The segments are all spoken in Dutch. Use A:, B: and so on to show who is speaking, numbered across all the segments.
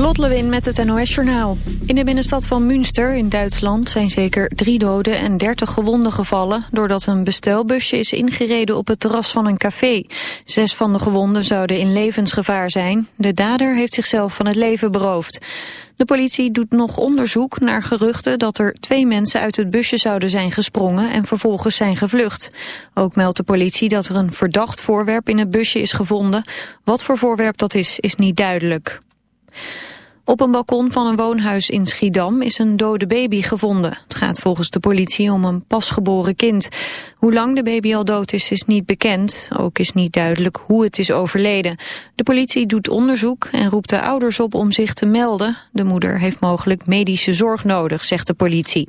A: Lot Lewin met het NOS Journaal. In de binnenstad van Münster in Duitsland zijn zeker drie doden en dertig gewonden gevallen... doordat een bestelbusje is ingereden op het terras van een café. Zes van de gewonden zouden in levensgevaar zijn. De dader heeft zichzelf van het leven beroofd. De politie doet nog onderzoek naar geruchten dat er twee mensen uit het busje zouden zijn gesprongen en vervolgens zijn gevlucht. Ook meldt de politie dat er een verdacht voorwerp in het busje is gevonden. Wat voor voorwerp dat is, is niet duidelijk. Op een balkon van een woonhuis in Schiedam is een dode baby gevonden. Het gaat volgens de politie om een pasgeboren kind. Hoe lang de baby al dood is, is niet bekend. Ook is niet duidelijk hoe het is overleden. De politie doet onderzoek en roept de ouders op om zich te melden. De moeder heeft mogelijk medische zorg nodig, zegt de politie.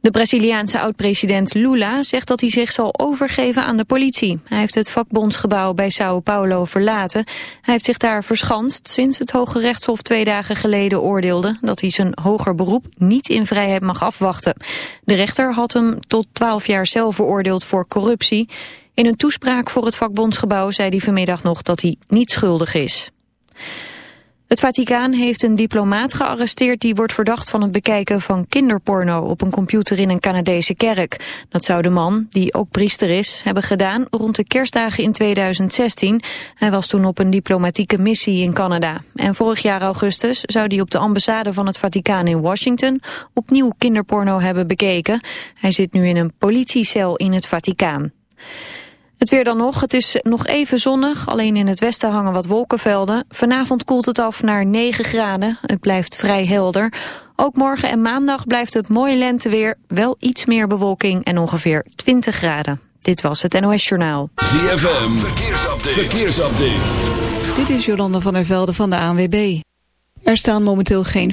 A: De Braziliaanse oud-president Lula zegt dat hij zich zal overgeven aan de politie. Hij heeft het vakbondsgebouw bij Sao Paulo verlaten. Hij heeft zich daar verschanst sinds het Hoge Rechtshof twee dagen geleden oordeelde... dat hij zijn hoger beroep niet in vrijheid mag afwachten. De rechter had hem tot twaalf jaar zelf veroordeeld voor corruptie. In een toespraak voor het vakbondsgebouw zei hij vanmiddag nog dat hij niet schuldig is. Het Vaticaan heeft een diplomaat gearresteerd die wordt verdacht van het bekijken van kinderporno op een computer in een Canadese kerk. Dat zou de man, die ook priester is, hebben gedaan rond de kerstdagen in 2016. Hij was toen op een diplomatieke missie in Canada. En vorig jaar augustus zou hij op de ambassade van het Vaticaan in Washington opnieuw kinderporno hebben bekeken. Hij zit nu in een politiecel in het Vaticaan. Het weer dan nog. Het is nog even zonnig. Alleen in het westen hangen wat wolkenvelden. Vanavond koelt het af naar 9 graden. Het blijft vrij helder. Ook morgen en maandag blijft het mooie lenteweer. Wel iets meer bewolking en ongeveer 20 graden. Dit was het NOS Journaal.
B: ZFM. Verkeersupdate. Verkeersupdate.
C: Dit is Jolanda van der Velde van de ANWB. Er staan momenteel geen...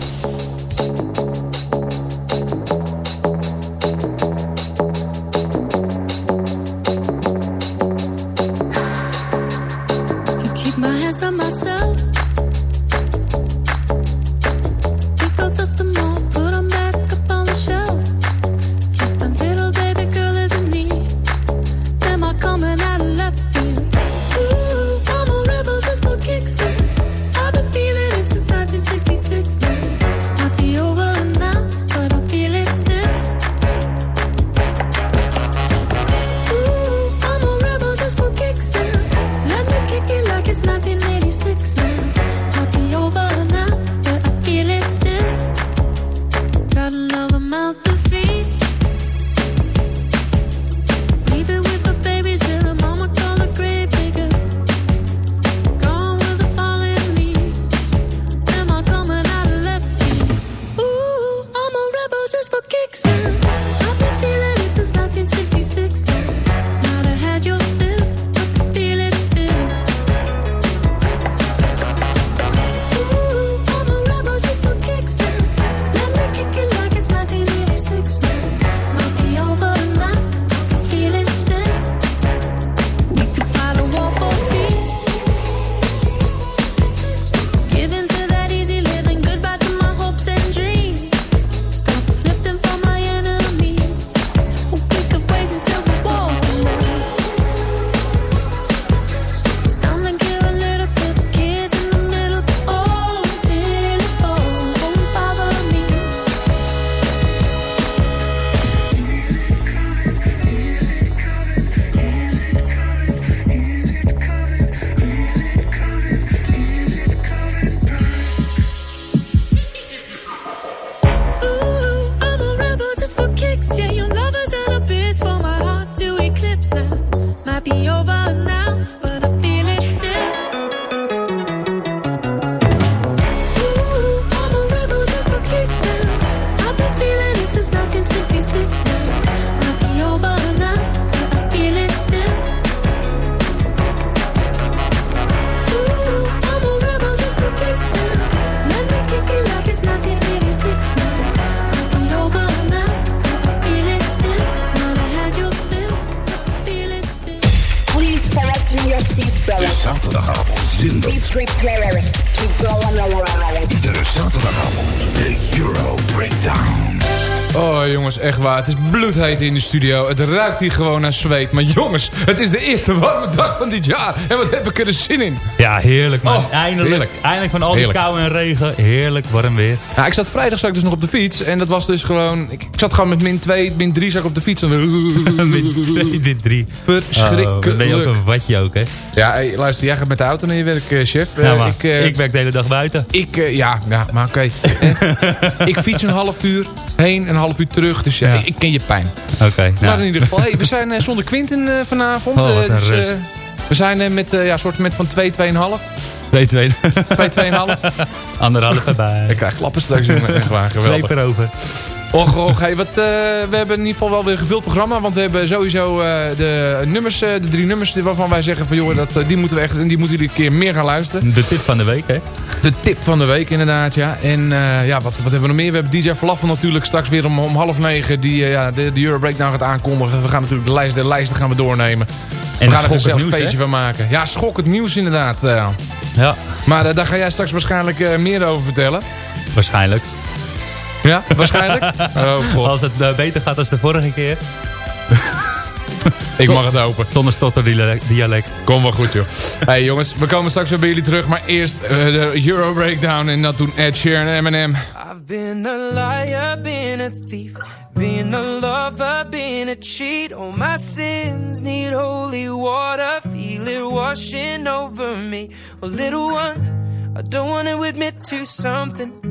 D: In de studio. Het ruikt hier gewoon naar zweet. Maar jongens, het is de eerste warme dag van dit jaar. En wat heb ik er dus zin in.
E: Ja, heerlijk man.
D: Oh,
E: eindelijk,
D: heerlijk.
E: eindelijk van al die
D: Heerlijk.
E: kou en regen. Heerlijk, warm weer.
D: Ja, ik zat vrijdag zat ik dus nog op de fiets. En dat was dus gewoon... Ik, ik zat gewoon met min 2, min 3 zat ik op de fiets. En
E: Min twee, dit drie.
D: Verschrikkelijk.
E: Oh, ben je ook een watje ook, hè?
D: Ja, hey, luister, jij gaat met de auto naar je werk, eh, chef.
E: Ja,
D: Eh,
E: maar
D: ik, eh,
E: ik werk de hele dag buiten.
D: Ik, eh, ja, ja, maar oké. Ik fiets een half uur heen, een half uur terug. Dus ja,
E: Ja.
D: ik, ik ken je pijn.
E: Oké,
D: Maar
E: nou.
D: in ieder geval, hey, we zijn eh, zonder Quinten eh, vanavond.
E: Oh, wat
D: Eh, dus,
E: rust.
D: we zijn eh, met eh ja, soort met van 2, 2,5.
E: Twee, twee.
D: 2, 2,5.
E: Anderhalf erbij.
D: Ik krijg klappen straks, jongen. Echt waar,
E: Sleep
D: geweldig.
E: erover.
D: Och, och, hey, wat, eh, we hebben in ieder geval wel weer een gevuld programma. Want we hebben sowieso eh, de nummers, eh, de drie nummers waarvan wij zeggen van... joh, dat, die moeten we echt, die moeten jullie een keer meer gaan luisteren.
E: De tip van de week, hè?
D: De tip van de week inderdaad, ja. En ja, wat, wat hebben we nog meer? We hebben DJ Falafel natuurlijk straks weer om, om half negen... die ja, de, de Euro Breakdown gaat aankondigen. We gaan natuurlijk de, lijst, de lijsten gaan we doornemen.
E: En
D: we gaan er een zelf
E: nieuws,
D: feestje
E: hè?
D: van maken. Ja, schokkend nieuws inderdaad.
E: Ja,
D: Maar daar ga jij straks waarschijnlijk meer over vertellen.
E: waarschijnlijk.
D: Ja, waarschijnlijk? oh god,
E: Als het eh, beter gaat als de vorige keer.
D: ik mag het hopen.
E: Zonder stotterdialect.
D: Kom wel goed joh. Hey jongens, we komen straks weer bij jullie terug. Maar eerst eh, de Euro Breakdown en dat doen Ed Sheeran en Eminem.
F: I've been a liar, been a thief, been a lover, been a cheat. All my sins need holy water, feel it washing over me. Well, little one, I don't want to admit to something.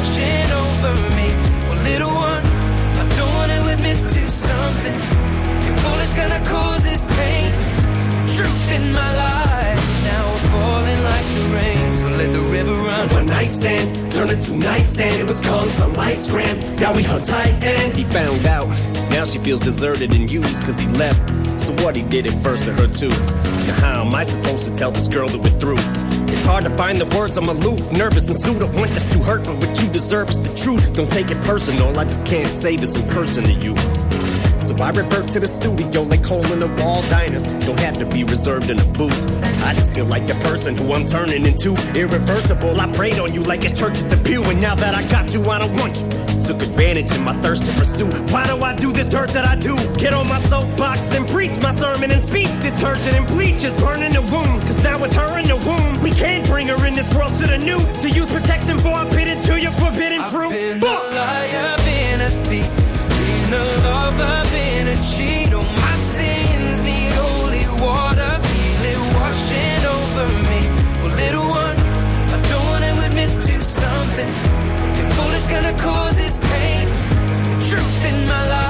F: Washing over me. Well, little one, I don't want to admit to something. If all it's gonna cause is pain, the truth in my life now falling like the rain. So let the river run.
G: One night stand, turned into nightstand. It was called some lights gram. Now we hung tight and he found out. Now she feels deserted and used cause he left. So what he did it first to her too. Now how am I supposed to tell this girl that we're through? It's hard to find the words, I'm aloof, nervous and sued. I want this to hurt, but what you deserve is the truth. Don't take it personal, I just can't say this in person to you. So I revert to the studio like hole in the wall diners. Don't have to be reserved in a booth. I just feel like the person who I'm turning into. Irreversible, I prayed on you like it's church at the pew. And now that I got you, I don't want you. Took advantage of my thirst to pursue. Why do I do this dirt that I do? Get on my soapbox and preach my sermon and speech. Detergent and bleach is burning the wound. Cause now with her in the womb, we can't bring her in this world. Shoulda knew to use protection for I bid it to your forbidden
F: I've
G: fruit.
F: been
G: Fuck!
F: a liar, been a thief, been a lover, been a cheat. All my sins need holy water, feel it washing over me. Well, little one, I don't want to admit to something. If all it's gonna cause is pain, the truth in my life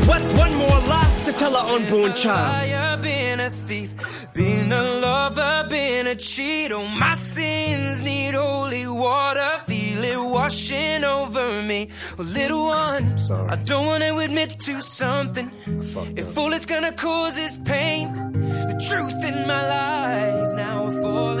G: more lie to tell unborn child?
F: liar, been a thief, been a lover, been a cheat. Oh, my sins need holy water. Feel it washing over me. Well, little one, I don't want to admit to something. If all it's gonna cause is pain, the truth in my lies now are falling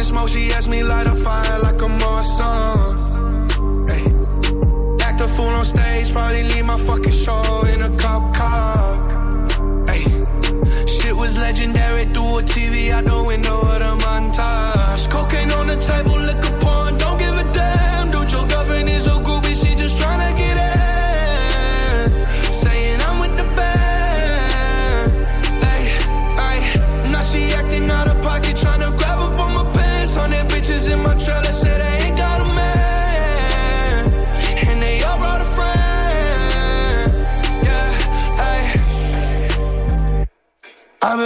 H: Blowing smoke. She asked me light a fire like a Marsan. Hey, act a fool on stage, probably leave my fucking show in a cop car. Hey, shit was legendary through a TV out the window of the montage. Cocaine on the table, liquor porn, don't give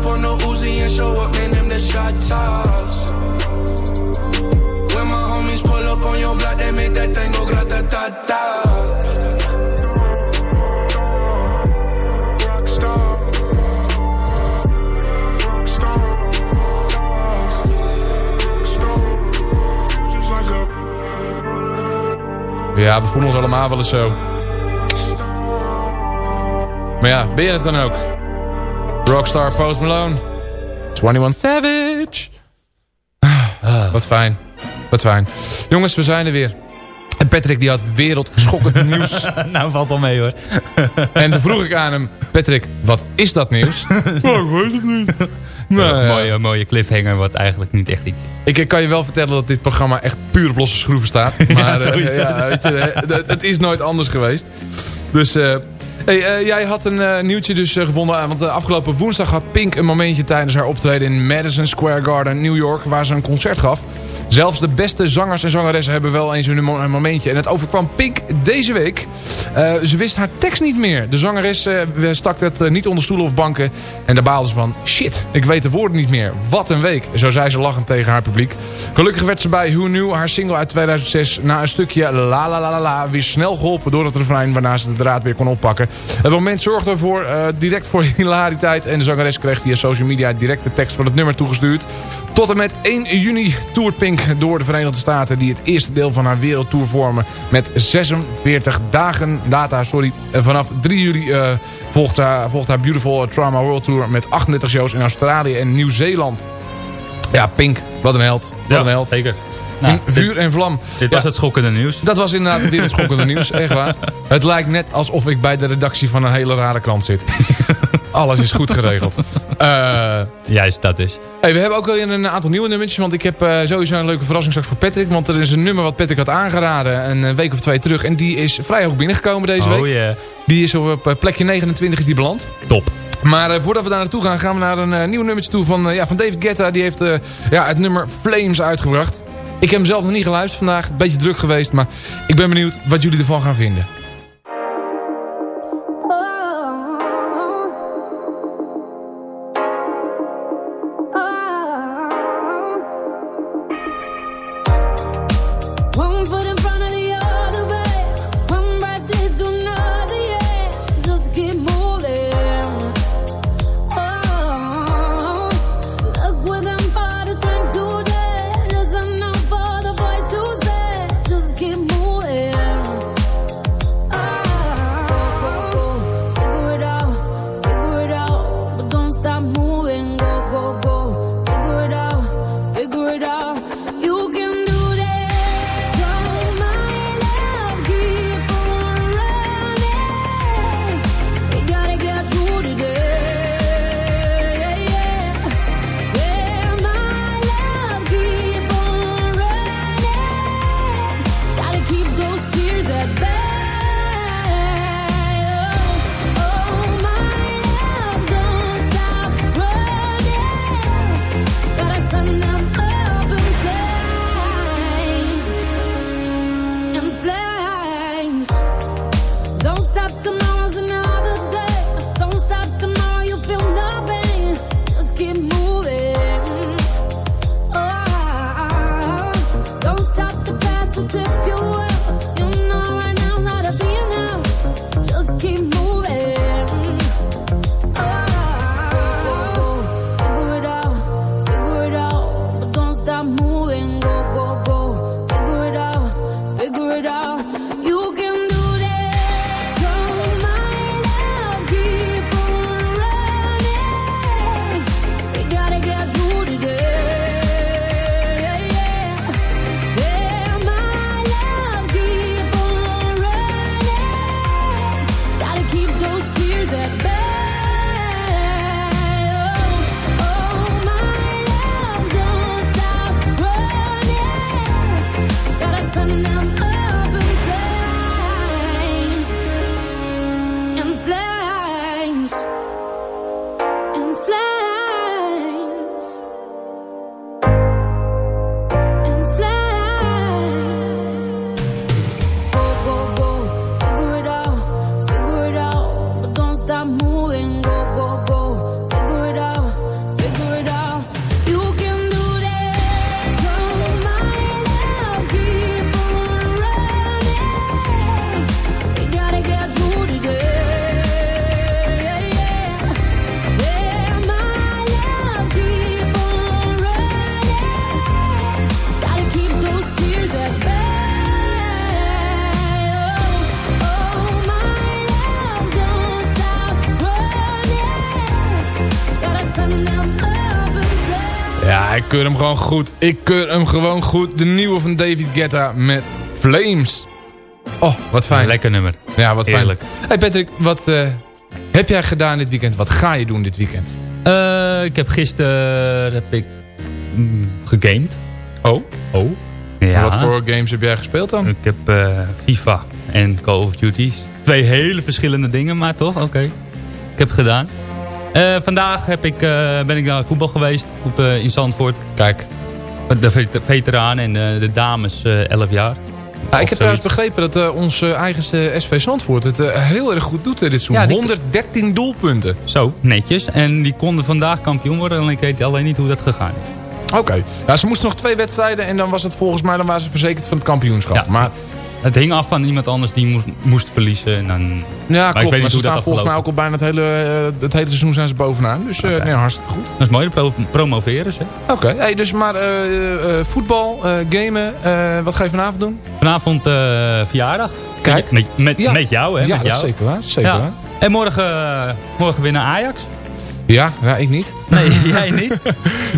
H: Up on the Uzi and show up, man. Them the shot toss. When my homies pull up on your block, they make that thing go grata ta ta.
D: Ja, we voelen ons allemaal wel eens zo. Maar ja, ben je het dan ook? Rockstar Post Malone. 21 Savage. Ah, Wat fijn. Wat fijn. Jongens, we zijn er weer. En Patrick die had wereldschokkend nieuws.
E: nou, valt wel mee hoor.
D: en toen vroeg ik aan hem... Patrick, wat is dat nieuws? oh, ik weet het niet. Nou, ja.
E: mooie, mooie cliffhanger wat eigenlijk niet echt iets is.
D: Ik kan je wel vertellen dat dit programma echt puur op losse schroeven staat. Maar eh, ja, weet je, het, het is nooit anders geweest. Dus eh, eh, jij had een eh, nieuwtje dus eh, gevonden. eh, Want afgelopen woensdag had Pink een momentje tijdens haar optreden in Madison Square Garden, New York. Waar ze een concert gaf. Zelfs de beste zangers en zangeressen hebben wel eens hun momentje. En het overkwam Pink deze week. Eh, ze wist haar tekst niet meer. De zangeres eh, stak het eh, niet onder stoelen of banken. En daar baalde ze van, shit, ik weet de woorden niet meer. Wat een week. Zo zei ze lachend tegen haar publiek. Gelukkig werd ze bij Who Knew, haar single uit 2006... na een stukje la la la la la weer snel geholpen door het refrein... waarna ze de draad weer kon oppakken. Het moment zorgde ervoor direct voor hilariteit... en de zangeres kreeg via social media direct de tekst van het nummer toegestuurd. Tot en met 1 juni toert Pink door de Verenigde Staten... die het eerste deel van haar wereldtour vormen... met 46 dagen data. Sorry. En vanaf 3 juli eh, volgt, haar, volgt haar Beautiful Trauma World Tour... met 38 shows in Australië en Nieuw-Zeeland. Ja, Pink. Wat een held. Wat
E: Ja,
D: een held.
E: zeker. Nou,
I: vuur en vlam.
E: Dit
I: Ja,
E: was het schokkende nieuws.
I: Dat was inderdaad het wereldschokkende nieuws, echt waar. Het lijkt net alsof ik bij de redactie van een hele rare krant zit. Alles is goed geregeld. Eh,
E: Juist, dat is.
I: hey, we hebben ook wel een aantal nieuwe nummertjes. Want ik heb eh, sowieso een leuke verrassing straks voor Patrick. Want er is een nummer wat Patrick had aangeraden een week of twee terug. En die is vrij hoog binnengekomen deze
E: Oh
I: week.
E: yeah.
I: Die is op eh, plekje 29 is die beland.
E: Top.
I: Maar eh, voordat we daar naartoe gaan, gaan we naar een eh, nieuw nummertje toe van, eh, ja, van David Guetta. Die heeft eh, ja, het nummer Flames uitgebracht. Ik heb hem zelf nog niet geluisterd vandaag. Een beetje druk geweest, maar ik ben benieuwd wat jullie ervan gaan vinden. Keur hem gewoon goed. Ik keur hem gewoon goed. De nieuwe van David Guetta met Flames. Oh, wat fijn.
E: Lekker nummer.
I: Ja, wat fijn.
E: Heerlijk.
I: Hey Patrick, wat eh, heb jij gedaan dit weekend? Wat ga je doen dit weekend?
E: Eh, ik heb gisteren heb ik, mm, gegamed.
I: Oh?
E: Oh. Ja.
I: Wat voor games heb jij gespeeld dan?
E: Ik heb eh, FIFA en Call of Duty. Twee hele verschillende dingen, maar toch, oké. Ik heb het gedaan. Eh, vandaag heb ik, eh, ben ik naar voetbal geweest op, eh, in Zandvoort.
I: Kijk.
E: De vet- veteranen en de, de dames eh 11 jaar.
I: Ja, ik heb trouwens begrepen dat onze eigenste SV Zandvoort het heel erg goed doet dit seizoen.
E: Ja, die-
I: 113 doelpunten.
E: Zo, netjes. En die konden vandaag kampioen worden. En ik weet alleen niet hoe dat gegaan is.
I: Oké. Ze moesten nog twee wedstrijden en dan was het volgens mij dan waren ze verzekerd van het kampioenschap.
E: Ja.
I: Maar
E: Het hing af van iemand anders die moest, moest verliezen. En dan,
I: ja,
E: maar
I: klopt.
E: ik weet
I: Maar ze staan volgens mij ook al bijna het hele, eh, het hele seizoen zijn ze bovenaan. Dus eh, nee, hartstikke goed.
E: Dat is mooi, pro promoveren ze.
I: Oké, hey, dus maar eh, voetbal, eh, gamen, wat ga je vanavond doen?
E: Vanavond verjaardag.
I: Kijk.
E: Met, met,
I: Ja.
E: met jou, hè?
I: Ja,
E: met
I: dat is
E: jou.
I: zeker waar. Zeker
E: Ja.
I: waar.
E: En morgen, morgen winnen Ajax.
I: Ja, ja, ik niet.
E: Nee, jij niet.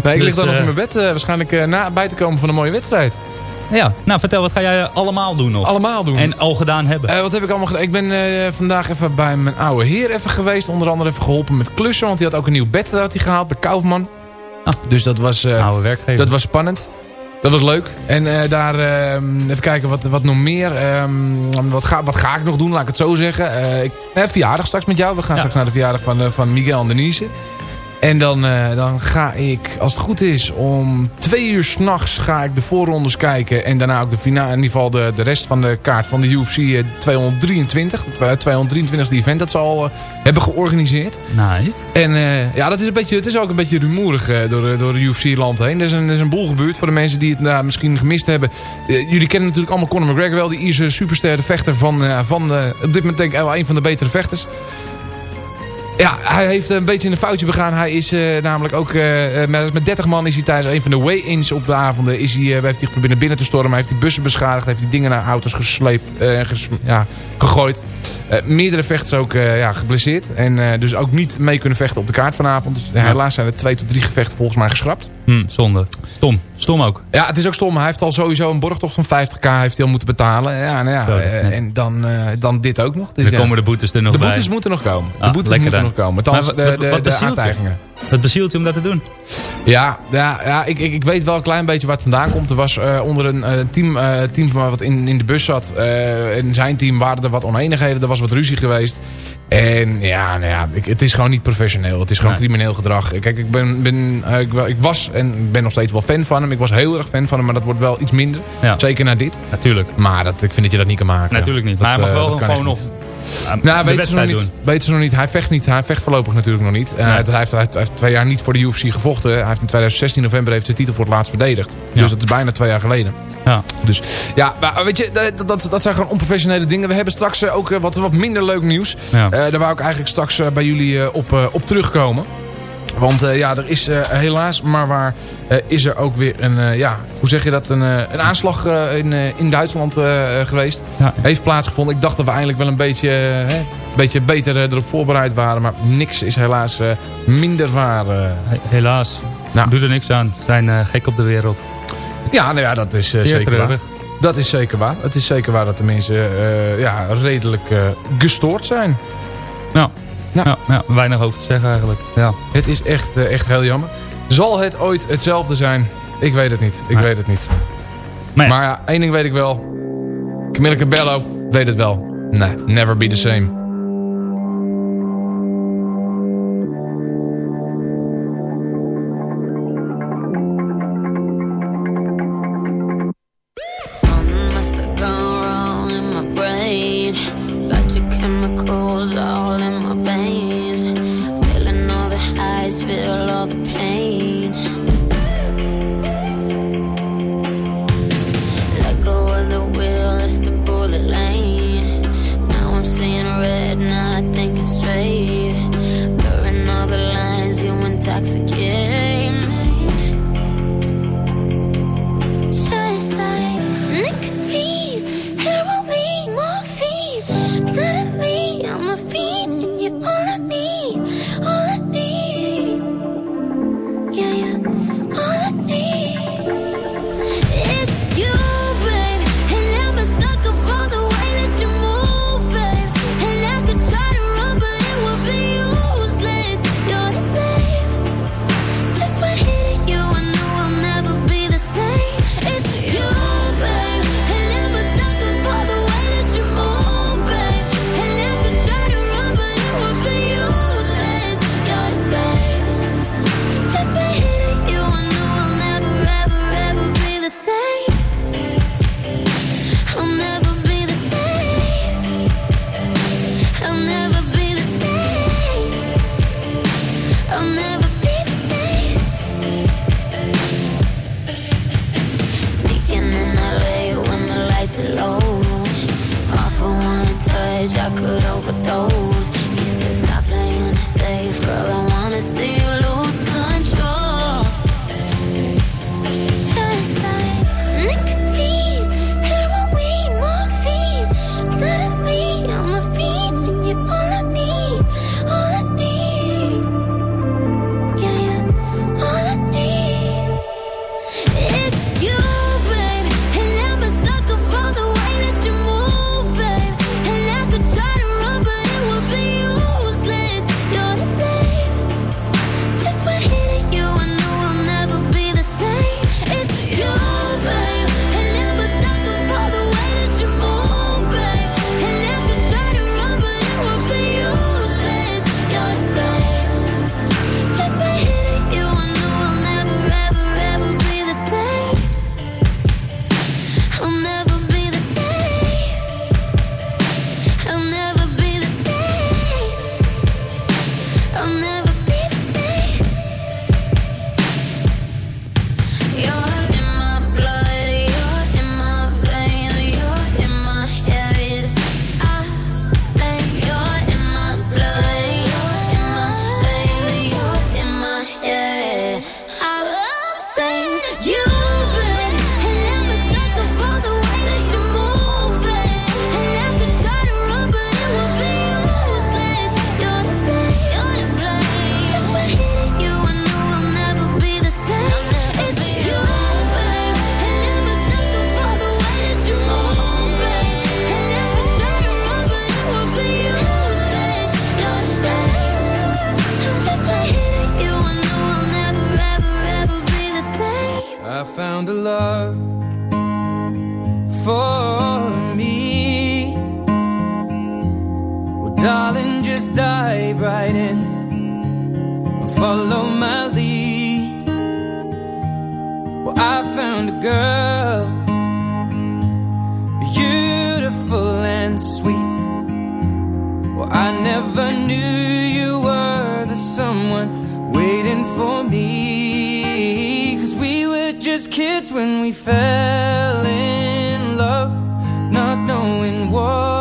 I: Nee, ik
E: Dus,
I: lig dan nog
E: eh,
I: in mijn bed. waarschijnlijk na bij te komen van een mooie wedstrijd.
E: Ja, nou vertel, wat ga jij allemaal doen nog?
D: Allemaal doen.
E: En al gedaan hebben.
D: Eh, wat heb ik allemaal gedaan? Ik ben eh, vandaag even bij mijn oude heer even geweest. Onder andere even geholpen met klussen. Want die had ook een nieuw bed dat hij gehaald bij Kaufman.
E: Ah.
D: dus dat was, eh,
E: Oude werkgever.
D: dat was spannend. Dat was leuk. En daar, eh, even kijken wat, wat nog meer. Ehm, wat, ga, wat ga ik nog doen, laat ik het zo zeggen. Ik verjaardag straks met jou. We gaan straks naar de verjaardag van, van Miguel en Denise. En dan, eh, dan ga ik, als het goed is, om twee uur s'nachts ga ik de voorrondes kijken. En daarna ook de finale, in ieder geval de, de rest van de kaart van de UFC eh, 223. Het 223e event dat ze al eh, hebben georganiseerd.
E: Nice.
D: En eh, ja, dat is, een beetje, het is ook een beetje rumoerig door, de- door de UFC-land heen. Er is, een, er is een boel gebeurd voor de mensen die het nou, misschien gemist hebben. Jullie kennen natuurlijk allemaal Conor McGregor wel. Die Ierse superster, de vechter van, van op dit moment denk ik wel een van de betere vechters. Ja, hij heeft een beetje een foutje begaan. Hij is eh, namelijk ook eh, met, met 30 man is hij tijdens een van de weigh-ins op de avonden... Is hij, eh, heeft hij geprobeerd binnen te stormen. Hij heeft die bussen beschadigd. Heeft die dingen naar auto's gesleept eh, ges- ja, gegooid. Eh, meerdere vechters ook eh, ja, geblesseerd. En eh, dus ook niet mee kunnen vechten op de kaart vanavond. Dus helaas zijn er twee tot drie gevechten volgens mij geschrapt.
E: Hm, zonde. Stom. Stom ook.
D: Ja, het is ook stom. Hij heeft al sowieso een borgtocht van 50k heeft hij al moeten betalen. Ja, nou ja, eh, en dan, eh, dan dit ook nog. Dus
E: Dan
D: ja.
E: komen de boetes er nog
D: de
E: bij.
D: boetes moeten nog komen. De
E: Ah,
D: boetes moeten
E: dan.
D: nog komen. Althans,
E: Maar
D: de,
E: wat-
D: de,
E: wat
D: de aantijgingen.
E: Wat bezielt je om dat te doen?
D: Ja, ja, ja ik, ik, ik weet wel een klein beetje waar het vandaan komt. Er was eh, onder een team, eh, team van wat in, in de bus zat. in zijn team waren er wat oneenigheden. Er was wat ruzie geweest. En ja, nou ja ik, het is gewoon niet professioneel. Het is gewoon
E: Nee.
D: crimineel gedrag. Kijk, ik, ben, ben, eh, ik, ik was en ben nog steeds wel fan van hem. Ik was heel erg fan van hem, maar dat wordt wel iets minder.
E: Ja.
D: Zeker na dit.
E: Natuurlijk.
D: Maar dat, ik vind dat je dat niet kan maken.
E: Natuurlijk niet.
D: Dat,
E: maar hij mag
D: eh,
E: wel gewoon nog
D: Nou,
E: de
D: weten ze, nog niet, weten ze nog niet. Hij vecht niet. Hij vecht voorlopig natuurlijk nog niet. Uh, hij, heeft, hij, heeft, hij heeft twee jaar niet voor de UFC gevochten. Hij heeft in 2016 november heeft zijn titel voor het laatst verdedigd.
E: Ja.
D: Dus dat is bijna twee jaar geleden.
E: Ja.
D: Dus ja, maar weet je, dat, dat, dat zijn gewoon onprofessionele dingen. We hebben straks eh, ook eh, wat, wat minder leuk nieuws.
E: Ja.
D: Eh, daar wou ik eigenlijk straks eh, bij jullie eh, op, eh, op terugkomen. Want eh, ja, er is eh, helaas, maar waar eh, is er ook weer een, ja, hoe zeg je dat, een, een aanslag in, in Duitsland geweest.
E: Ja.
D: Heeft plaatsgevonden. Ik dacht dat we eindelijk wel een beetje, hè, een beetje beter erop voorbereid waren. Maar niks is helaas minder waar.
E: He- Helaas.
D: Nou.
E: Doe er niks aan. We zijn gek op de wereld.
D: Ja, nou ja, dat is zeker waar. Dat is zeker waar. Het is zeker waar dat de mensen ja, redelijk gestoord zijn.
E: Ja.
D: Ja.
E: Ja. Weinig over te zeggen eigenlijk. Ja.
D: Het is echt, eh, echt heel jammer. Zal het ooit hetzelfde zijn? Ik weet het niet. Ik
E: Nee.
D: weet het niet.
E: Maar ja,
D: Maar ja, één ding weet ik wel. Camilla Cabello weet het wel. Nee, never be the same.
J: Feel all the pain. For
F: me. Cause we were just kids when we fell in love, not knowing what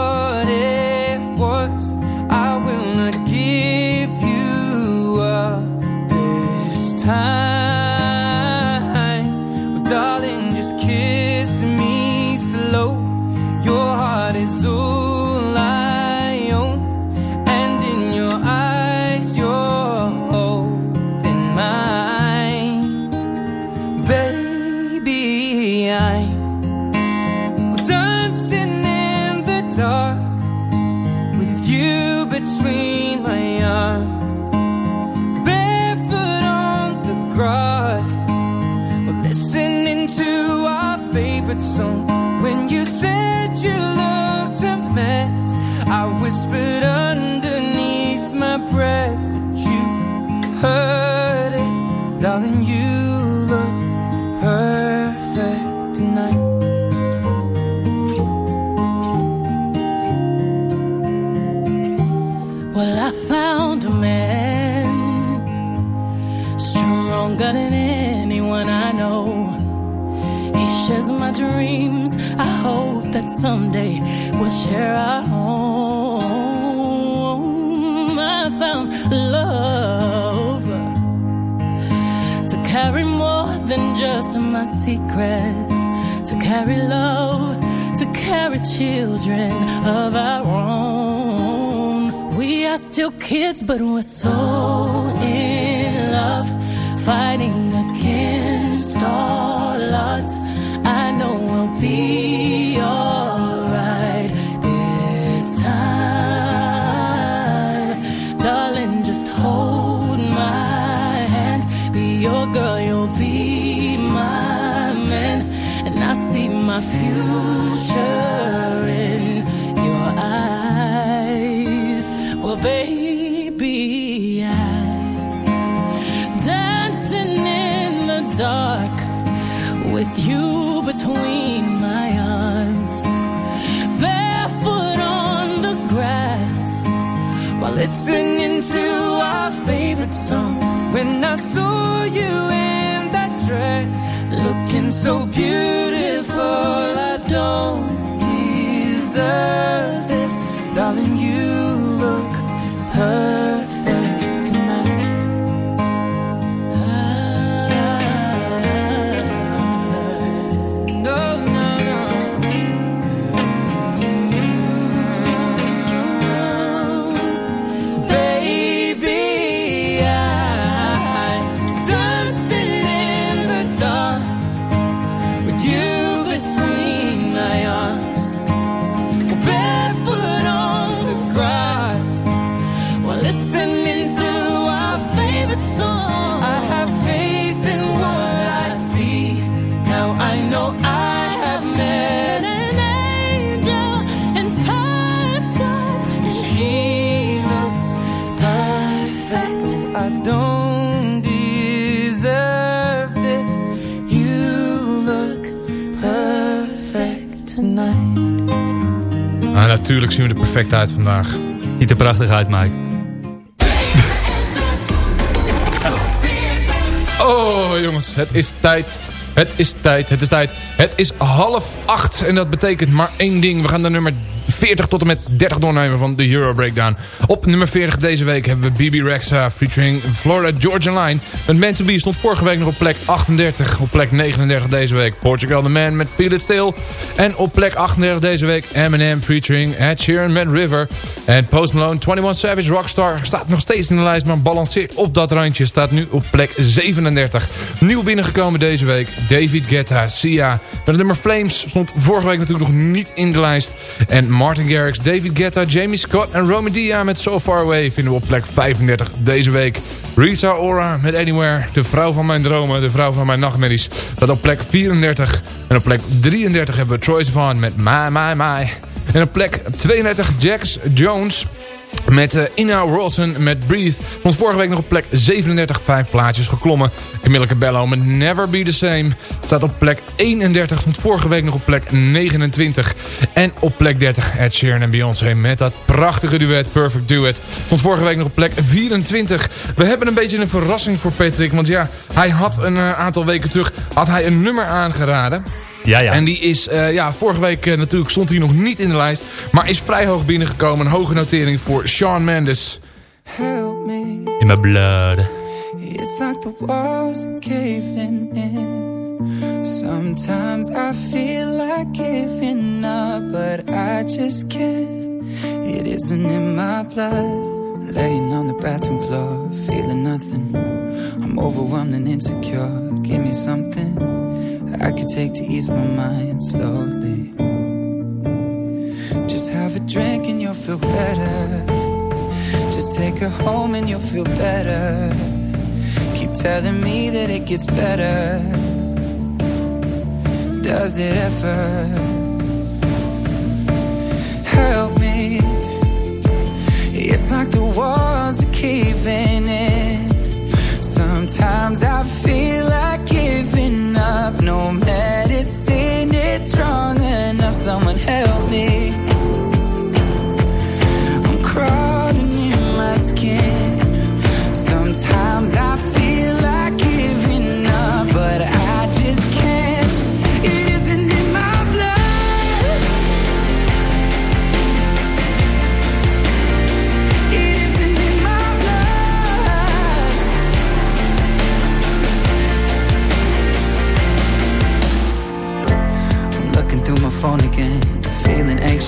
I: someday we'll share our home. I found love to carry more than just my secrets, to carry love, to carry children of our own. We are still kids, but we're so in love, fighting against all
F: When I saw you in that dress, looking so beautiful, I don't deserve this, darling. You look perfect
D: natuurlijk zien we er perfect uit vandaag.
E: Ziet er prachtig uit, Mike.
D: Oh jongens, het is tijd. Het is tijd, het is tijd. Het is half acht en dat betekent maar één ding. We gaan de nummer 40 tot en met 30 doornemen van de Euro Breakdown. Op nummer 40 deze week hebben we BB Rexa featuring Florida Georgia Line. Met Man to Be stond vorige week nog op plek 38. Op plek 39 deze week Portugal The Man met Feel It. En op plek 38 deze week Eminem featuring Ed Sheeran met River. En Post Malone 21 Savage Rockstar staat nog steeds in de lijst, maar balanceert op dat randje. Staat nu op plek 37. Nieuw binnengekomen deze week David Guetta, Sia. Met nummer Flames stond vorige week natuurlijk nog niet in de lijst. En Martin Garrix, David Guetta, Jamie Scott en Romy Dia met So Far Away vinden we op plek 35 deze week. Risa Ora met Anywhere, de vrouw van mijn dromen, de vrouw van mijn nachtmerries, staat op plek 34. En op plek 33 hebben we Troy Sivan met My My My. En op plek 32 Jax Jones Met uh, Ina Rawson met Breathe. Stond vorige week nog op plek 37, vijf plaatsjes geklommen. Camilla Cabello met Never Be The Same. Staat op plek 31, stond vorige week nog op plek 29. En op plek 30 Ed Sheeran en Beyoncé met dat prachtige duet, Perfect Duet. Stond vorige week nog op plek 24. We hebben een beetje een verrassing voor Patrick. Want ja, hij had een uh, aantal weken terug had hij een nummer aangeraden.
E: Ja, ja.
D: En die is, uh, ja, vorige week uh, natuurlijk stond hij nog niet in de lijst. Maar is vrij hoog binnengekomen. Een hoge notering voor Shawn Mendes.
F: Help me.
E: In my blood.
F: It's like the walls are caving in. Sometimes I feel like giving up, but I just can't. It isn't in my blood. Laying on the bathroom floor, feeling nothing. I'm overwhelmed and insecure. Give me something. I could take to ease my mind slowly. Just have a drink and you'll feel better. Just take her home and you'll feel better. Keep telling me that it gets better. Does it ever? Help me. It's like the walls are caving in. Sometimes I feel like giving up. No medicine is strong enough. Someone help me. I'm crawling in my skin. Sometimes I feel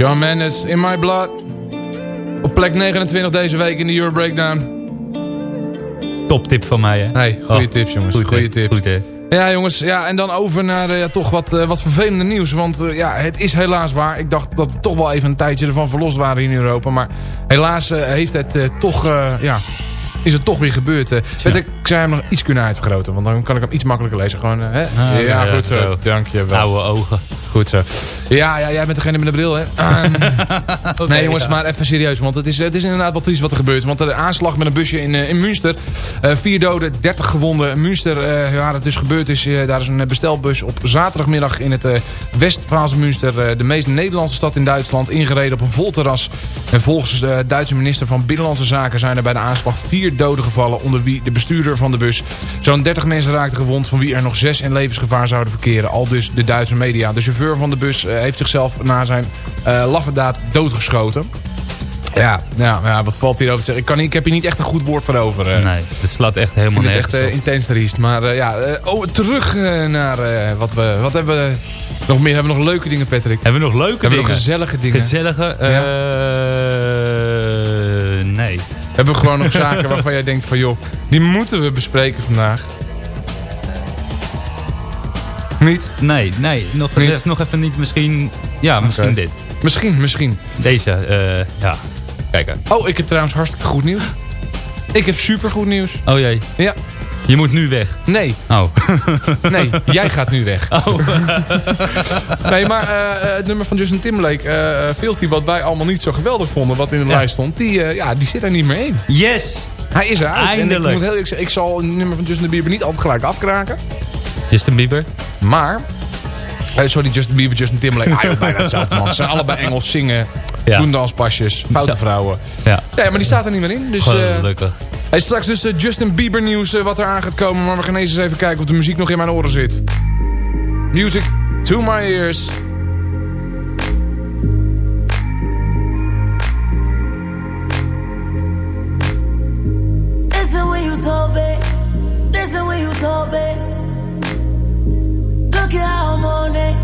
D: Shawn Mendes, In My Blood. Op plek 29 deze week in de Euro Breakdown.
E: Top tip van mij, hè?
D: Hey, goede
E: Oh,
D: tips jongens. Goede
E: tip,
D: tips. Ja jongens, ja, en dan over naar eh, ja, toch wat, eh, wat vervelende nieuws. Want eh, ja, het is helaas waar. Ik dacht dat we toch wel even een tijdje ervan verlost waren in Europa. Maar helaas heeft het toch, ja, is het toch weer gebeurd. Weet ik, zou hem nog iets kunnen uitvergroten. Want dan kan ik hem iets makkelijker lezen. Gewoon, hè?
E: Ah,
D: ja,
E: ja,
D: goed zo.
E: zo.
D: Dank je wel.
E: Oude ogen.
D: Goed zo. Ja, ja, jij bent degene met de bril, hè? Ehm, nee, jongens,
E: ja.
D: maar even serieus. Want het is, het is inderdaad wel triest wat er gebeurt. Want de aanslag met een busje in, eh, in Münster. eh, vier doden, 30 gewonden. Münster, eh waar het dus gebeurd is. daar is een bestelbus op zaterdagmiddag in het Westfaalse Münster. de meest Nederlandse stad in Duitsland. Ingereden op een vol terras. En volgens de Duitse minister van Binnenlandse Zaken zijn er bij de aanslag vier doden gevallen. Onder wie de bestuurder van de bus. Zo'n 30 mensen raakten gewond. Van wie er nog zes in levensgevaar zouden verkeren. Al dus de Duitse media. De chauffeur van de bus eh, heeft zichzelf na zijn eh laffe daad doodgeschoten. Ja, ja, ja, wat valt hierover te zeggen? Ik, kan, ik heb hier niet echt een goed woord voor over. eh.
E: Nee, het slaat echt helemaal nergens
D: echt intens triest. Maar ja, oh, terug naar wat we... Wat hebben we nog meer? Hebben we nog leuke dingen, Patrick?
E: Hebben we nog leuke
D: Hebben we nog
E: dingen?
D: gezellige dingen?
E: Gezellige? eh, nee.
D: Hebben we gewoon nog zaken waarvan jij denkt van... joh, die moeten we bespreken vandaag? Niet?
E: Nee, nee. Nog,
D: Niet?
E: nog even niet. Misschien... Ja, misschien dit.
D: Misschien, misschien.
E: Deze, eh, ja. Kijk
D: Oh, ik heb trouwens hartstikke goed nieuws. Ik heb supergoed nieuws.
E: Oh jee.
D: Ja.
E: Je moet nu weg.
D: Nee.
E: Oh.
D: Nee, jij gaat nu weg.
E: Oh.
D: nee, maar eh, het nummer van Justin Timberlake, eh Filthy, wat wij allemaal niet zo geweldig vonden, wat in de
E: Ja.
D: lijst stond, die, ja, die zit er niet meer in.
E: Yes!
D: Hij is eruit. En ik,
E: Eindelijk.
D: moet heel ik zal een nummer van Justin Bieber niet altijd gelijk afkraken.
E: Justin Bieber?
D: Maar, eh, sorry, Justin Bieber, Justin Timberlake, ah, joh, bijna hetzelfde man. Ze zijn allebei Engels zingen,
E: Ja.
D: doen danspasjes, foute vrouwen.
E: Ja.
D: Ja, maar die staat er niet meer in. Dus, eh,
E: Gelukkig.
D: Hey, straks dus eh, Justin Bieber nieuws wat er aan gaat komen. Maar we gaan eens even kijken of de muziek nog in mijn oren zit. Music to my ears.
I: Listen when you talk, babe. Listen when you talk, babe. Look at how I'm on it.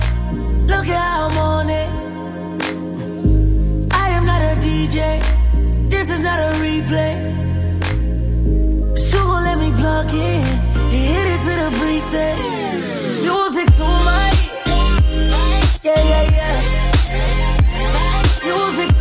I: Look at how I'm on it. I am not a DJ. This is not a replay. So gon' let me plug in hit it to the preset. Music to my yeah yeah yeah. Music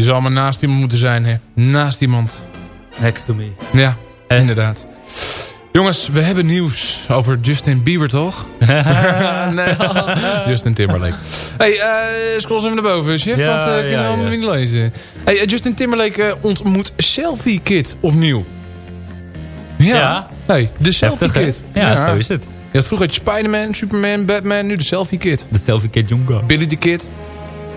D: je zal maar naast iemand moeten zijn, hè. Naast iemand.
E: Next to me.
D: Ja, inderdaad. Jongens, we hebben nieuws over Justin Bieber, toch? nee, Justin Timberlake. Hey, eh scroll even naar boven, chef,
E: Ja,
D: want eh, ik kan
E: ja,
D: allemaal
E: ja.
D: niet lezen. Hey, eh, Justin Timberlake ontmoet Selfie Kid opnieuw. Ja.
E: Ja.
D: Hey, de Selfie
E: Heftig?
D: Kid.
E: Ja, zo is het.
D: Je had vroeger je Spider-Man, Superman, Batman, nu de Selfie Kid.
E: De selfie kid Junga.
D: Billy the Kid.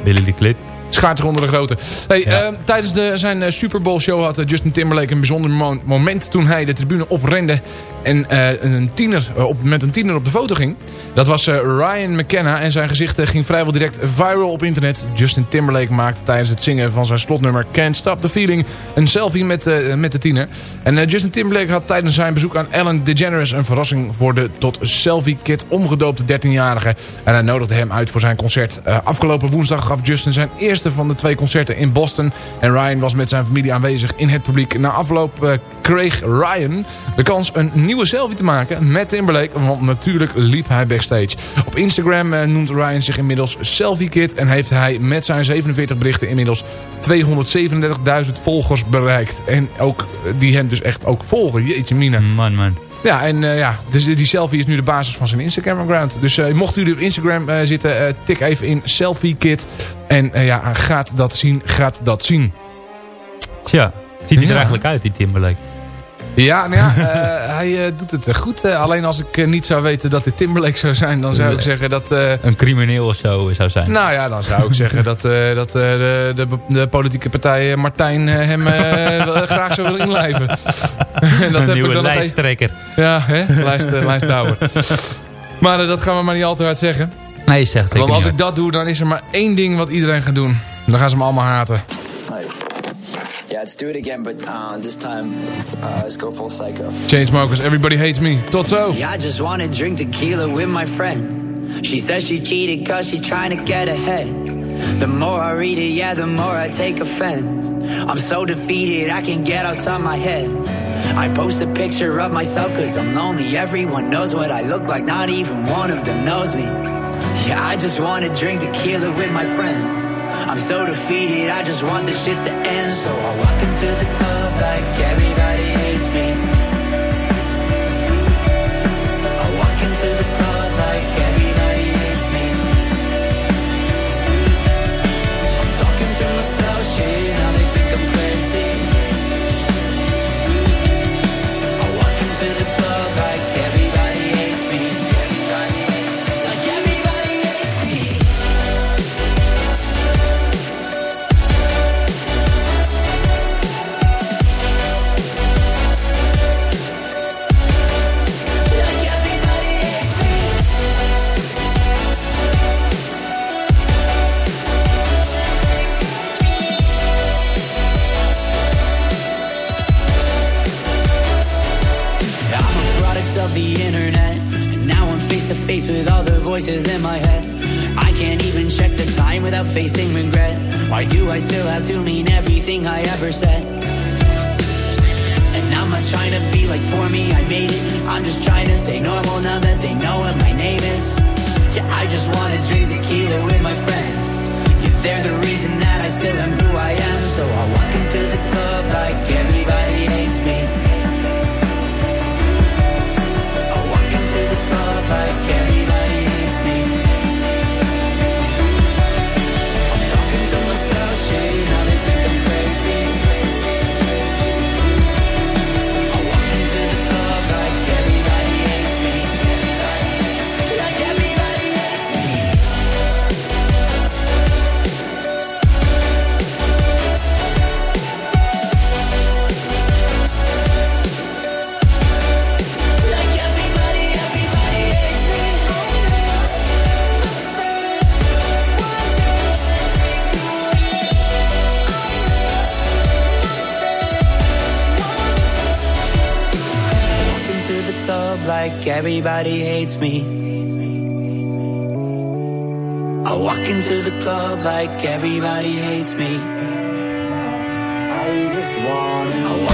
E: Billy de Klit.
D: Schaart zich onder de grote. Hey,
E: Ja.
D: ehm, tijdens de, zijn eh, Super Bowl show had eh, Justin Timberlake een bijzonder mo- moment toen hij de tribune oprende en eh, een tiener, eh, met een tiener op de foto ging. Dat was eh, Ryan McKenna en zijn gezicht ging vrijwel direct viral op internet. Justin Timberlake maakte tijdens het zingen van zijn slotnummer Can't Stop the Feeling een selfie met, met de tiener. En Justin Timberlake had tijdens zijn bezoek aan Ellen DeGeneres een verrassing voor de tot selfie kid omgedoopte 13-jarige. En hij nodigde hem uit voor zijn concert. Afgelopen woensdag gaf Justin zijn eerste van de twee concerten in Boston. En Ryan was met zijn familie aanwezig in het publiek. Na afloop kreeg Ryan de kans een nieuwe selfie te maken met Timberlake. Want natuurlijk liep hij backstage. Op Instagram eh, noemt Ryan zich inmiddels Selfie Kid. En heeft hij met zijn 47 berichten inmiddels 237.000 volgers bereikt. En ook, eh, die hem dus echt ook volgen. Jeetje mina.
E: Man, man.
D: Ja, en eh, ja, dus die selfie is nu de basis van zijn Instagram-account. Dus eh, mocht u op Instagram zitten, tik even in Selfie Kid. En ja, gaat dat zien, gaat dat zien.
E: Tja, ziet hij
D: Ja.
E: er eigenlijk uit, die Timberlake?
D: Ja, nou ja, eh, hij eh, doet het goed. Eh, alleen als ik niet zou weten dat dit Timberlake zou zijn, dan zou ik zeggen dat...
E: Een crimineel of zo zou zijn.
D: nou ja, dan zou ik zeggen dat, dat de, de, de politieke partij Martijn hem graag zou willen inlijven. En dat
E: een
D: heb ik dan even-
E: lijsttrekker.
D: Ja, hè? Lijst, lijsthouwer. maar dat gaan we maar niet al te hard zeggen.
E: Nee, zegt
D: Want als ik dat doe, dan is er maar één ding wat iedereen gaat doen. Dan gaan ze me allemaal haten.
K: Yeah, let's do it again, but uh, this time, uh, let's go full psycho.
D: Chainsmokers, everybody hates me. Tot zo.
K: Yeah, I just wanna drink tequila with my friend. She says she cheated cause she trying to get ahead. The more I read it, yeah, the more I take offense. I'm so defeated, I can get outside my head. I post a picture of myself cause I'm lonely. Everyone knows what I look like, not even one of them knows me. Yeah, I just wanna drink tequila with my friends. I'm so defeated, I just want this shit to end. So I walk into the club like everybody hates me. Voices in my head. I can't even check the time without facing regret. Why do I still have to mean everything I ever said? And I'm not trying to be like poor me, I made it. I'm just trying to stay normal now that they know what my name is. Yeah, I just wanna drink tequila with my friends. Yeah, they're the reason that I still am who I am. So I walk into the club like everybody hates me. Like everybody hates me. I walk into the club like everybody hates me. I walk into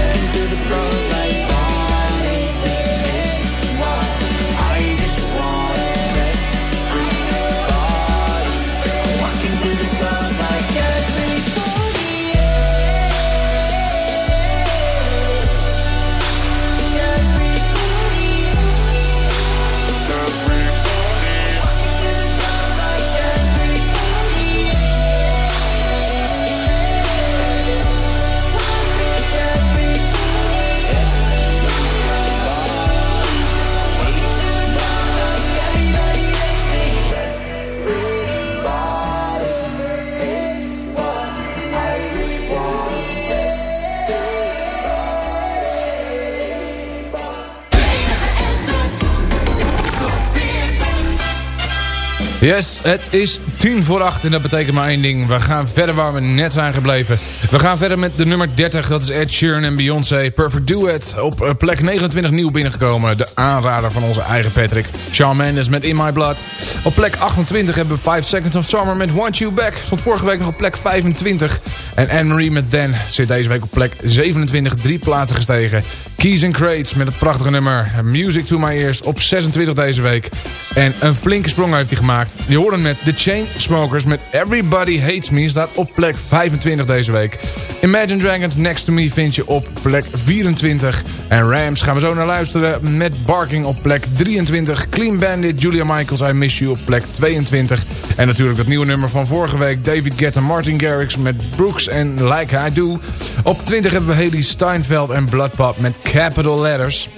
D: Yes, het is tien voor acht en dat betekent maar één ding. We gaan verder waar we net zijn gebleven. We gaan verder met de nummer 30, dat is Ed Sheeran en Beyoncé. Perfect Duet, op eh, plek 29 nieuw binnengekomen. De aanrader van onze eigen Patrick. Shawn Mendes met In My Blood. Op plek 28 hebben we 5 Seconds of Summer met Want You Back. Stond vorige week nog op plek 25. En Anne-Marie met Dan zit deze week op plek 27, drie plaatsen gestegen. Keys and Crates met het prachtige nummer Music to My Ears op 26 deze week. En een flinke sprong heeft hij gemaakt. Je hoort met The Chainsmokers met Everybody Hates Me staat op plek 25 deze week. Imagine Dragons Next to Me vind je op plek 24. En Rams gaan we zo naar luisteren met Barking op plek 23. Clean Bandit, Julia Michaels, I Miss You op plek 22. En natuurlijk dat nieuwe nummer van vorige week. David Guetta, Martin Garrix met Brooks en Like I Do. Op 20 hebben we Haley Steinfeld en Bloodpop met Capital Letters.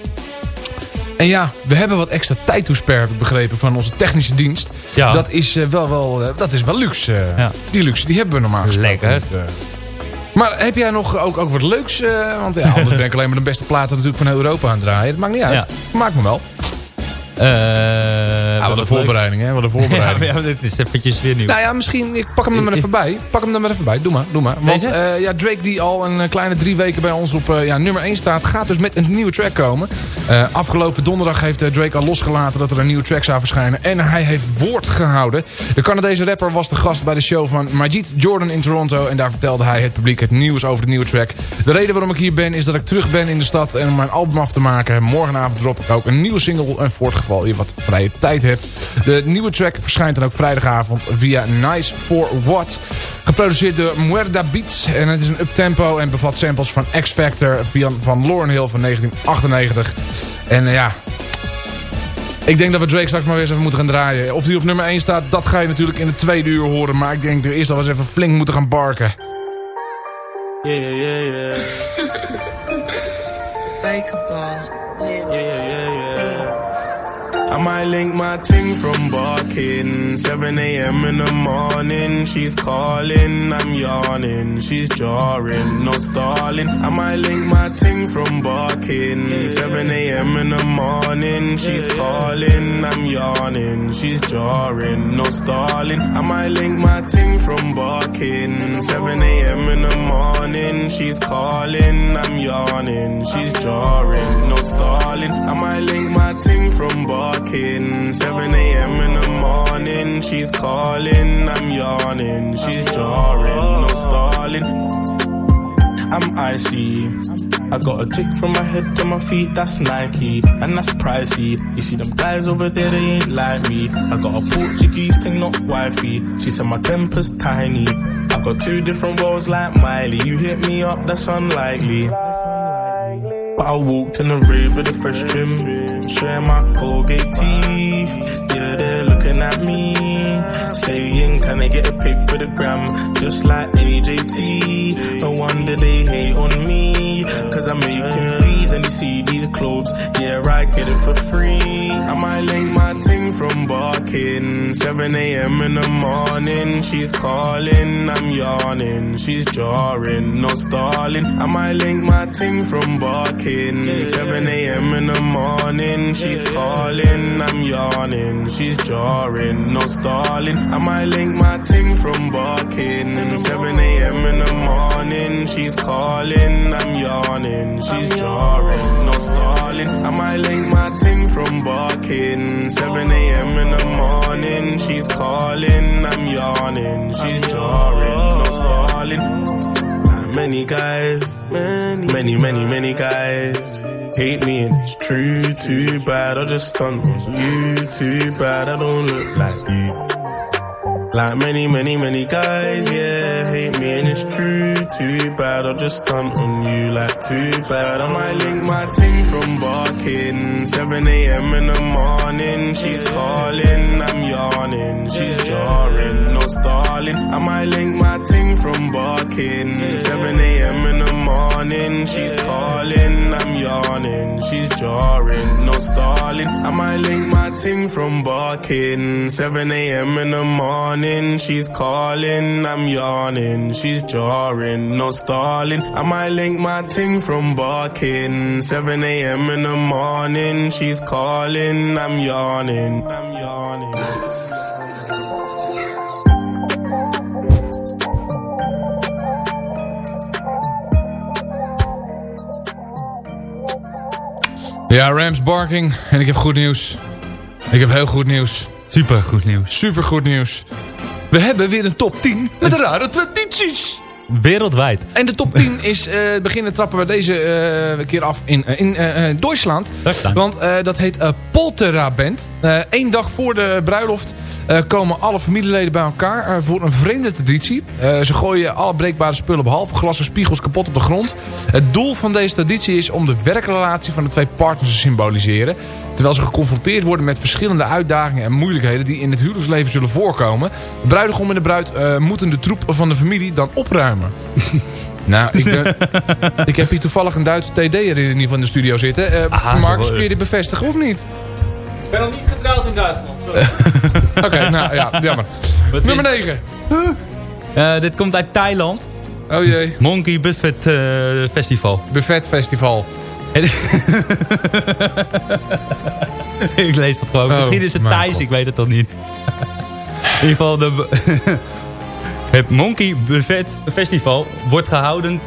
D: En ja, we hebben wat extra tijd toesper, heb ik begrepen, van onze technische dienst.
E: Ja.
D: Dat is eh, wel, wel, eh, dat is wel luxe. Die luxe, die hebben we normaal gesproken
E: Lekker.
D: eh. Maar heb jij nog ook, ook wat leuks? want ja, anders ben ik alleen maar de beste platen natuurlijk van heel Europa aan het draaien. Dat maakt niet uit.
E: Ja.
D: Maakt me wel.
E: Eh,
D: Ja, wat een voorbereiding, hè? Wat een voorbereiding.
E: Ja, dit is eventjes weer nieuw.
D: Nou ja, misschien, ik pak hem er maar even bij. Pak hem er maar even bij. Doe maar, doe maar. Want eh, ja, Drake die al een eh, kleine drie weken bij ons op eh, ja, nummer 1 staat... gaat dus met een nieuwe track komen. Eh, afgelopen donderdag heeft Drake al losgelaten dat er een nieuwe track zou verschijnen. En hij heeft woord gehouden. De Canadese rapper was de gast bij de show van Majid Jordan in Toronto. En daar vertelde hij het publiek het nieuws over de nieuwe track. De reden waarom ik hier ben is dat ik terug ben in de stad... en om mijn album af te maken. Morgenavond drop ik ook een nieuwe single. En voor het geval je wat vrije tijd hebt. De nieuwe track verschijnt dan ook vrijdagavond via Nice for What. Geproduceerd door Muerda Beats. En het is een uptempo en bevat samples van X Factor van, van Lauryn Hill van 1998. En eh, ja... Ik denk dat we Drake straks maar weer eens even moeten gaan draaien. Of die op nummer 1 staat, dat ga je natuurlijk in de tweede uur horen. Maar ik denk dat we eerst al eens even flink moeten gaan barken.
H: Yeah, yeah, yeah, yeah. Yeah, yeah, yeah, yeah. I might link my ting from barking. 7 a.m. in the morning. She's calling, I'm yawning. She's jarring, no stalling. I might link my ting from barking. 7 a.m. in the morning. She's calling, I'm yawning. She's jarring, no stalling. I might link my ting from barking. 7 a.m. in the morning. She's calling, I'm yawning. She's jarring, no stalling. I might link my ting from barking. 7 a.m. in the morning. She's calling, I'm yawning. She's jarring, no stalling. I'm icy. I got a tick from my head to my feet, that's Nike, and that's pricey. You see them guys over there, they ain't like me. I got a Portuguese thing, not wifey. She said my temper's tiny. I got two different roles like Miley. You hit me up, that's unlikely. But I walked in the rave with a fresh trim, showing my Colgate teeth. Yeah, they're looking at me, saying, Can I get a pic for the gram? Just like AJT. No wonder they hate on me, cause I'm making see these clothes. Yeah, I get it for free. I might link my ting from barking. 7 a.m. in the morning, she's calling, I'm yawning. She's jarring, no stalling. I might link my ting from barking. 7 a.m. in the morning, she's calling, I'm yawning. She's jarring, no stalling. I might link my ting from barking. 7 a.m. in the morning, she's calling, I'm yawning. She's jarring, no stalling. I might link my ting from barking. 7 a.m. in the morning. She's calling, I'm yawning. She's jarring, no stalling. Many guys, many, many, many, many guys hate me and it's true. Too bad I just stunt on you. Too bad I don't look like you. Like many, many, many guys, yeah, hate me and it's true. Too bad I'll just stunt on you. Like too bad I might link my ting from barking. 7 a.m. in the morning, she's calling, I'm yawning. She's jarring, no stalling. I might link my ting from barking. 7 a.m. in the morning, she's calling, I'm yawning. She's jarring, no stalling. I might link my ting from barking. 7 a.m. in the morning, she's calling, I'm yawning. She's jarring, no stalling. I might link my ting from barking. 7 a.m. in the morning, she's calling, I'm yawning. I'm yawning.
D: Ja, Rams barking. En ik heb goed nieuws. Ik heb heel goed nieuws.
E: Super goed nieuws.
D: Super goed nieuws. We hebben weer een top 10 met rare tradities.
E: Wereldwijd.
D: En de top 10 is, eh beginnen trappen we deze eh, keer af in, eh, in Duitsland. Want dat heet Poltera Band. Eén dag voor de bruiloft komen alle familieleden bij elkaar voor een vreemde traditie. Ze gooien alle breekbare spullen behalve glassen spiegels kapot op de grond. Het doel van deze traditie is om de werkrelatie van de twee partners te symboliseren. Terwijl ze geconfronteerd worden met verschillende uitdagingen en moeilijkheden die in het huwelijksleven zullen voorkomen. De bruidegom en de bruid eh, moeten de troep van de familie dan opruimen. nou, ik, ben, ik heb hier toevallig een Duitse TD'er in ieder geval in de studio zitten. Eh
E: Ah,
D: Marcus, kun je dit bevestigen of niet?
L: Ik ben nog niet getrouwd in Duitsland. sorry.
D: Oké, nou ja, jammer.
E: Wat
D: Nummer
E: is-
D: 9.
E: Eh, dit komt uit Thailand.
D: Oh jee.
E: Monkey Buffet eh, Festival.
D: Buffet Festival.
E: ik lees het gewoon.
D: Oh,
E: Misschien is het
D: God.
E: ik weet het toch niet. in ieder geval, de, het Monkey Buffet Festival wordt gehouden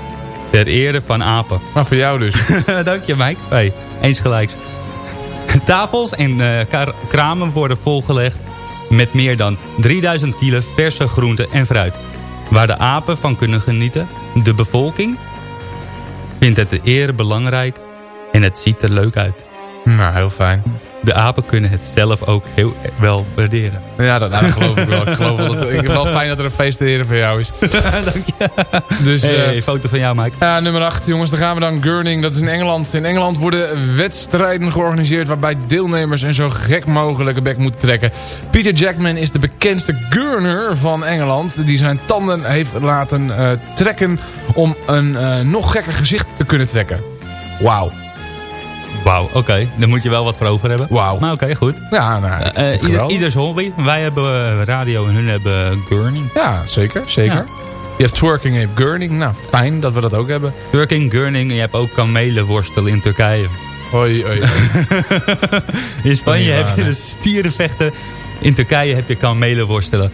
E: ter ere van apen.
D: Maar voor jou dus.
E: Dank je, Mike. Hey, eens gelijk. Tafels en eh, kramen worden volgelegd met meer dan 3000 kilo verse groenten en fruit. Waar de apen van kunnen genieten. De bevolking vindt het de ere belangrijk en het ziet er leuk uit.
D: Nou, heel fijn.
E: De apen kunnen het zelf ook heel wel waarderen.
D: Ja, dat, nou, dat geloof ik wel. Ik geloof wel dat, ik wel fijn dat er een feest te heren voor jou is.
E: Dank je.
D: Dus,
E: hey,
D: eh,
E: foto van jou, Mike.
D: Ja, nummer 8, jongens, dan gaan we dan. Gurning, dat is in Engeland. In Engeland worden wedstrijden georganiseerd... waarbij deelnemers een zo gek mogelijke bek moeten trekken. Peter Jackman is de bekendste gurner van Engeland... die zijn tanden heeft laten eh, trekken... om een eh, nog gekker gezicht te kunnen trekken. Wauw.
E: Wauw, oké. Daar moet je wel wat voor over hebben.
D: Wauw.
E: Maar oké, goed.
D: Ja, nou,
E: Eh,
D: vind het
E: ieder, ieders hobby. Wij hebben eh, radio en hun hebben gurning.
D: Ja, zeker, zeker.
E: Ja.
D: Je hebt twerking en je hebt gurning. Nou, fijn dat we dat ook hebben.
E: Twerking, gurning en je hebt ook kamelenworstelen in Turkije.
D: Hoi, hoi.
E: In Spanje heb je de stierenvechten. In Turkije heb je kamelenworstelen.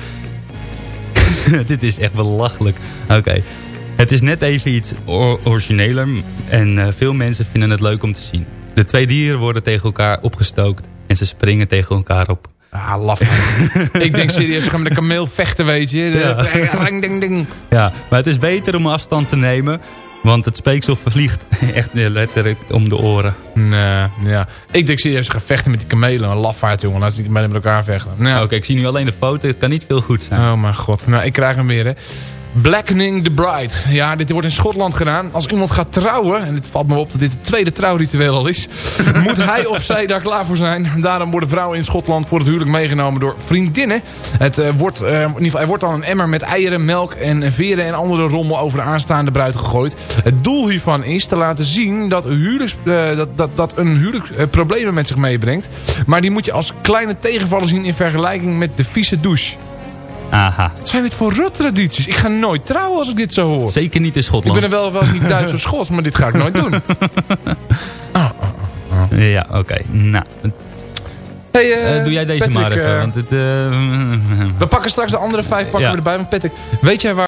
E: Dit is echt belachelijk. Oké. Het is net even iets or- origineler. En eh, veel mensen vinden het leuk om te zien. De twee dieren worden tegen elkaar opgestookt. En ze springen tegen elkaar op.
D: Ah, laf. ik denk serieus, we gaan met de kameel vechten, weet je. De, Ring, ding, ding.
E: Ja, maar het is beter om afstand te nemen. Want het speeksel vliegt echt letterlijk om de oren.
D: Nee, ja. Ik denk serieus, we gaan vechten met die kamelen. Een lafaard, jongen. Laat ze niet met elkaar vechten. Nou,
E: Oké, ik zie nu alleen de foto. Het kan niet veel goed zijn.
D: Oh mijn god. Nou, ik krijg hem weer, hè. Blackening the Bride. Ja, dit wordt in Schotland gedaan. Als iemand gaat trouwen, en het valt me op dat dit het tweede trouwritueel al is... moet hij of zij daar klaar voor zijn. Daarom worden vrouwen in Schotland voor het huwelijk meegenomen door vriendinnen. Het, eh, wordt, eh, in ieder geval, er wordt dan een emmer met eieren, melk en veren en andere rommel over de aanstaande bruid gegooid. Het doel hiervan is te laten zien dat, huwelijks, eh, dat, dat, dat een huwelijk eh, problemen met zich meebrengt. Maar die moet je als kleine tegenvaller zien in vergelijking met de vieze douche.
E: Aha.
D: Wat zijn dit voor rottradities? Ik ga nooit trouwen als ik dit zo hoor.
E: Zeker niet in
D: Ik
E: Schotland.
D: ben er wel, wel niet Duits of Schots, maar dit ga ik nooit doen.
E: Ja, oké. Nou,
D: Hey, eh,
E: eh, doe jij deze
D: Patrick,
E: maar even. want het,
D: we pakken straks de andere vijf pakken
E: Ja.
D: we erbij. Want Patrick, weet jij waar